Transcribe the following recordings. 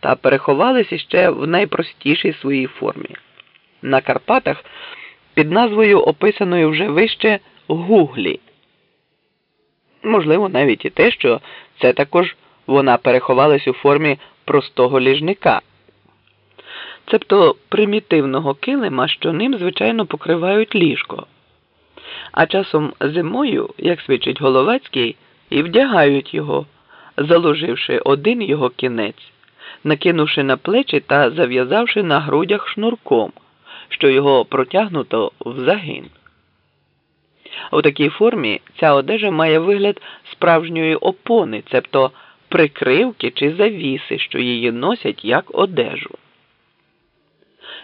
та переховалися ще в найпростішій своїй формі. На Карпатах під назвою описаною вже вище гуглі. Можливо, навіть і те, що це також вона переховалась у формі простого ліжника, цебто примітивного килима, що ним, звичайно, покривають ліжко. А часом зимою, як свідчить Головацький, і вдягають його, заложивши один його кінець, накинувши на плечі та зав'язавши на грудях шнурком, що його протягнуто в загин. У такій формі ця одежа має вигляд справжньої опони, цебто прикривки чи завіси, що її носять як одежу.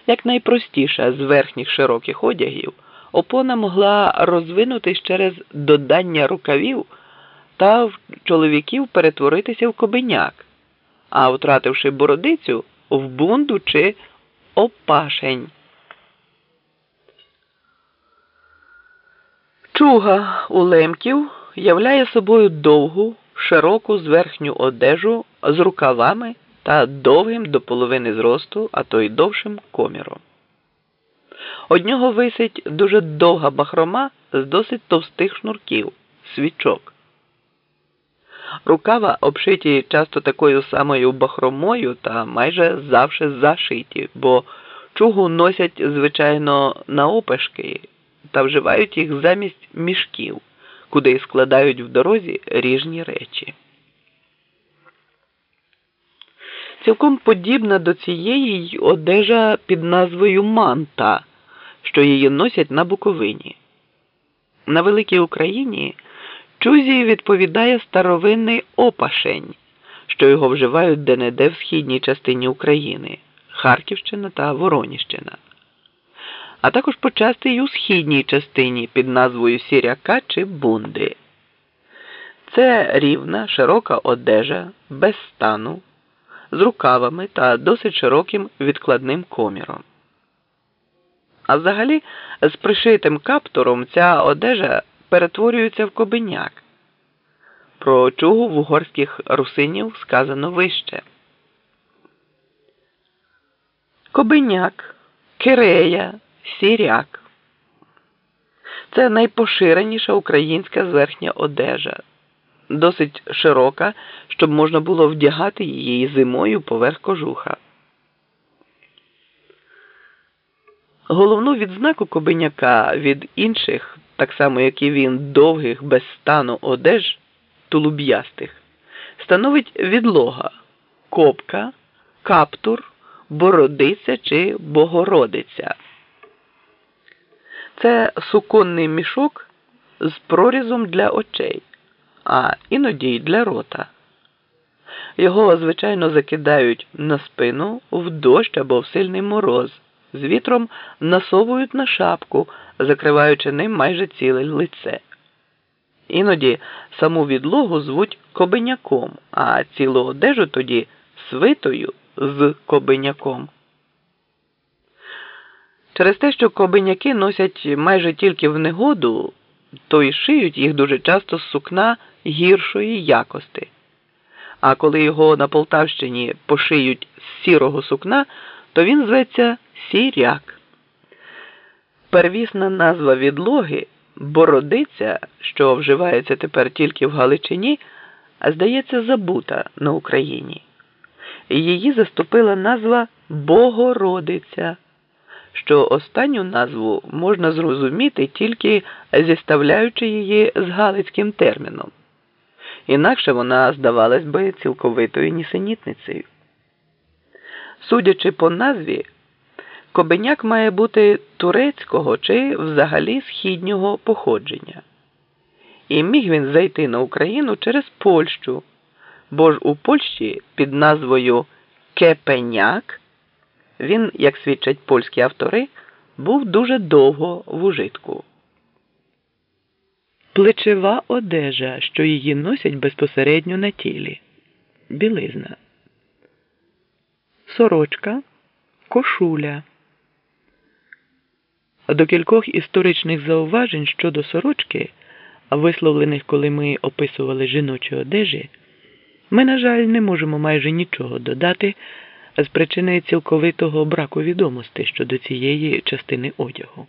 Як найпростіша з верхніх широких одягів, опона могла розвинутись через додання рукавів та в чоловіків перетворитися в кобеняк, а втративши бородицю в бунду чи опашень. Чуга у лемків являє собою довгу, широку зверхню одежу з рукавами та довгим до половини зросту, а то й довшим коміром. Од нього висить дуже довга бахрома з досить товстих шнурків, свічок. Рукава обшиті часто такою самою бахромою та майже завше зашиті, бо чугу носять, звичайно, на опешки та вживають їх замість мішків, куди й складають в дорозі ріжні речі. Цілком подібна до цієї й одежа під назвою манта, що її носять на Буковині. На Великій Україні чузі відповідає старовинний опашень, що його вживають де-не-де в східній частині України Харківщина та Вороніщина а також почасти й у східній частині під назвою сіряка чи бунди. Це рівна, широка одежа, без стану, з рукавами та досить широким відкладним коміром. А взагалі, з пришитим каптуром ця одежа перетворюється в кобеняк. Про чугу в угорських русинів сказано вище. Кобеняк, кирея, Сіряк. Це найпоширеніша українська зверхня одежа, досить широка, щоб можна було вдягати її зимою поверх кожуха. Головну відзнаку кобеняка від інших, так само як і він, довгих без стану одеж тулуб'ястих, становить відлога, копка, каптур, бородиця чи богородиця. Це суконний мішок з прорізом для очей, а іноді й для рота. Його, звичайно, закидають на спину в дощ або в сильний мороз, з вітром насовують на шапку, закриваючи ним майже ціле лице. Іноді саму відлогу звуть кобеняком, а цілу одежу тоді свитою з кобеняком. Через те, що кобеняки носять майже тільки в негоду, то й шиють їх дуже часто з сукна гіршої якості. А коли його на Полтавщині пошиють з сірого сукна, то він зветься сіряк. Первісна назва відлоги бородиця, що вживається тепер тільки в Галичині, здається, забута на Україні. Її заступила назва Богородиця що останню назву можна зрозуміти тільки зіставляючи її з галицьким терміном. Інакше вона здавалась би цілковитою нісенітницею. Судячи по назві, Кобеняк має бути турецького чи взагалі східнього походження. І міг він зайти на Україну через Польщу, бо ж у Польщі під назвою Кепеняк він, як свідчать польські автори, був дуже довго в ужитку. Плечева одежа, що її носять безпосередньо на тілі. Білизна. Сорочка, кошуля. До кількох історичних зауважень щодо сорочки, висловлених, коли ми описували жіночі одежі. Ми, на жаль, не можемо майже нічого додати з причини цілковитого браку відомостей щодо цієї частини одягу.